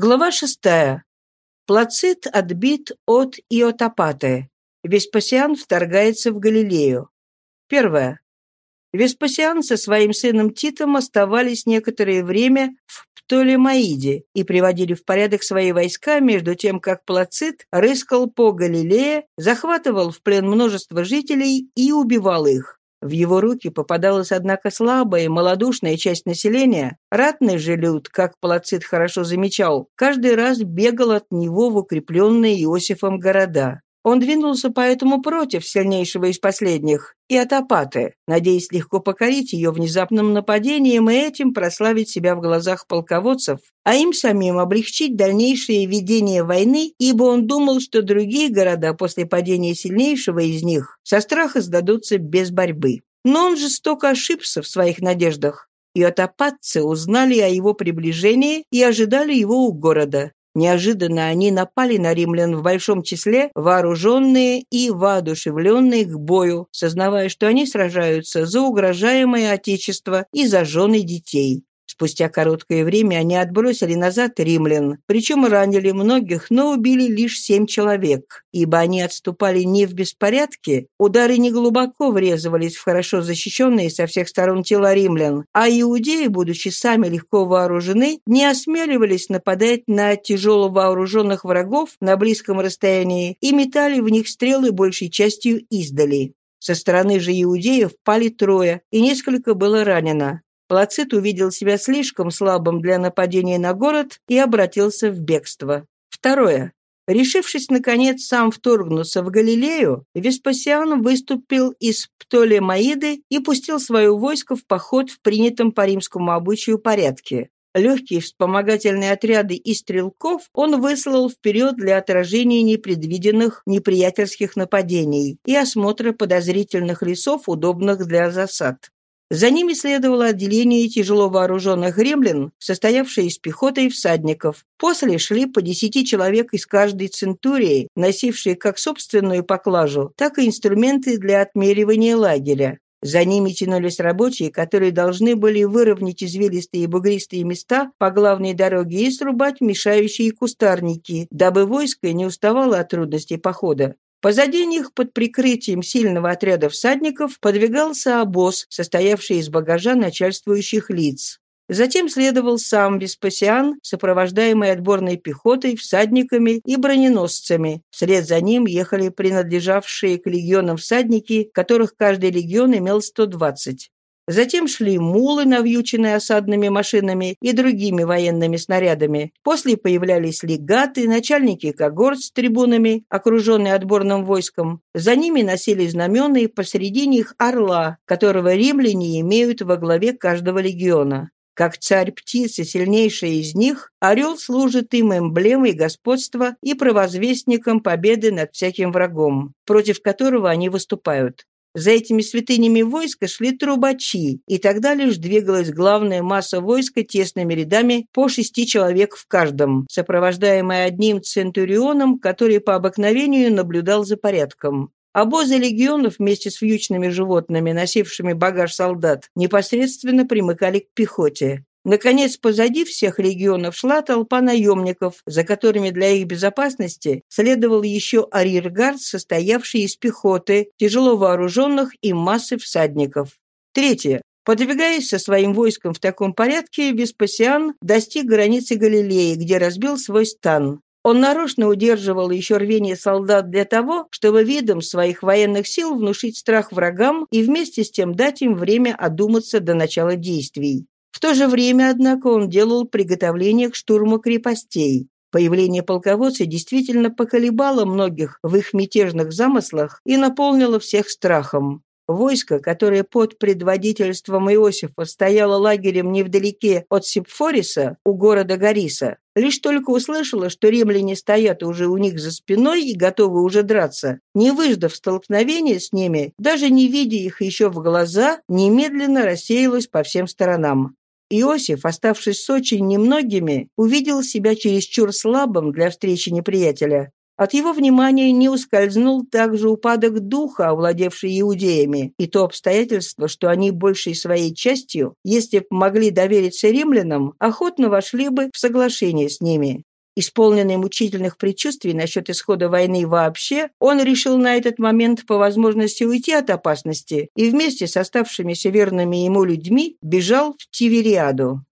Глава шестая. Плацит отбит от Иотопаты. Веспасиан вторгается в Галилею. Первое. Веспасиан со своим сыном Титом оставались некоторое время в Птолемаиде и приводили в порядок свои войска, между тем, как Плацит рыскал по Галилее, захватывал в плен множество жителей и убивал их. В его руки попадалась, однако, слабая и малодушная часть населения. Ратный же люд, как Плацит хорошо замечал, каждый раз бегал от него в укрепленные Иосифом города. Он двинулся поэтому против сильнейшего из последних, и Атапаты, надеясь легко покорить ее внезапным нападением и этим прославить себя в глазах полководцев, а им самим облегчить дальнейшее ведение войны, ибо он думал, что другие города после падения сильнейшего из них со страха сдадутся без борьбы. Но он жестоко ошибся в своих надеждах. И атапатцы узнали о его приближении и ожидали его у города. Неожиданно они напали на римлян в большом числе, вооруженные и воодушевленные к бою, сознавая, что они сражаются за угрожаемое отечество и за жены детей. Спустя короткое время они отбросили назад римлян, причем ранили многих, но убили лишь семь человек, ибо они отступали не в беспорядке, удары не глубоко врезывались в хорошо защищенные со всех сторон тела римлян, а иудеи, будучи сами легко вооружены, не осмеливались нападать на тяжело вооруженных врагов на близком расстоянии и метали в них стрелы большей частью издали. Со стороны же иудеев пали трое, и несколько было ранено. Плацит увидел себя слишком слабым для нападения на город и обратился в бегство. Второе. Решившись, наконец, сам вторгнуться в Галилею, Веспасиан выступил из Птолемаиды и пустил свое войско в поход в принятом по римскому обычаю порядке. Легкие вспомогательные отряды и стрелков он выслал вперед для отражения непредвиденных неприятельских нападений и осмотра подозрительных лесов, удобных для засад. За ними следовало отделение тяжело вооруженных римлян, состоявшее из пехоты и всадников. После шли по десяти человек из каждой центурии, носившие как собственную поклажу, так и инструменты для отмеривания лагеря. За ними тянулись рабочие, которые должны были выровнять извилистые и бугристые места по главной дороге и срубать мешающие кустарники, дабы войско не уставало от трудностей похода. Позади них под прикрытием сильного отряда всадников подвигался обоз, состоявший из багажа начальствующих лиц. Затем следовал сам Веспасиан, сопровождаемый отборной пехотой, всадниками и броненосцами. Вслед за ним ехали принадлежавшие к легионам всадники, которых каждый легион имел 120. Затем шли мулы, навьюченные осадными машинами и другими военными снарядами. После появлялись легаты, начальники когорт с трибунами, окруженные отборным войском. За ними носили знамена и посредине их орла, которого римляне имеют во главе каждого легиона. Как царь птицы, сильнейшая из них, орел служит им эмблемой господства и провозвестником победы над всяким врагом, против которого они выступают. За этими святынями войска шли трубачи, и тогда лишь двигалась главная масса войска тесными рядами по шести человек в каждом, сопровождаемая одним центурионом, который по обыкновению наблюдал за порядком. Обозы легионов вместе с вьючными животными, носившими багаж солдат, непосредственно примыкали к пехоте. Наконец, позади всех легионов шла толпа наемников, за которыми для их безопасности следовал еще арьергард, состоявший из пехоты, тяжело вооруженных и массы всадников. Третье. Подвигаясь со своим войском в таком порядке, Веспасиан достиг границы Галилеи, где разбил свой стан. Он нарочно удерживал еще рвение солдат для того, чтобы видом своих военных сил внушить страх врагам и вместе с тем дать им время одуматься до начала действий. В то же время, однако, он делал приготовление к штурму крепостей. Появление полководца действительно поколебало многих в их мятежных замыслах и наполнило всех страхом. Войско, которое под предводительством Иосифа стояло лагерем невдалеке от Сипфориса, у города Гариса, лишь только услышало, что римляне стоят уже у них за спиной и готовы уже драться, не выждав столкновения с ними, даже не видя их еще в глаза, немедленно рассеялось по всем сторонам. Иосиф, оставшись с очень немногими, увидел себя чересчур слабым для встречи неприятеля. От его внимания не ускользнул также упадок духа, овладевший иудеями, и то обстоятельство, что они большей своей частью, если б могли довериться римлянам, охотно вошли бы в соглашение с ними. Исполненный мучительных предчувствий насчет исхода войны вообще, он решил на этот момент по возможности уйти от опасности и вместе с оставшимися верными ему людьми бежал в Тивериаду.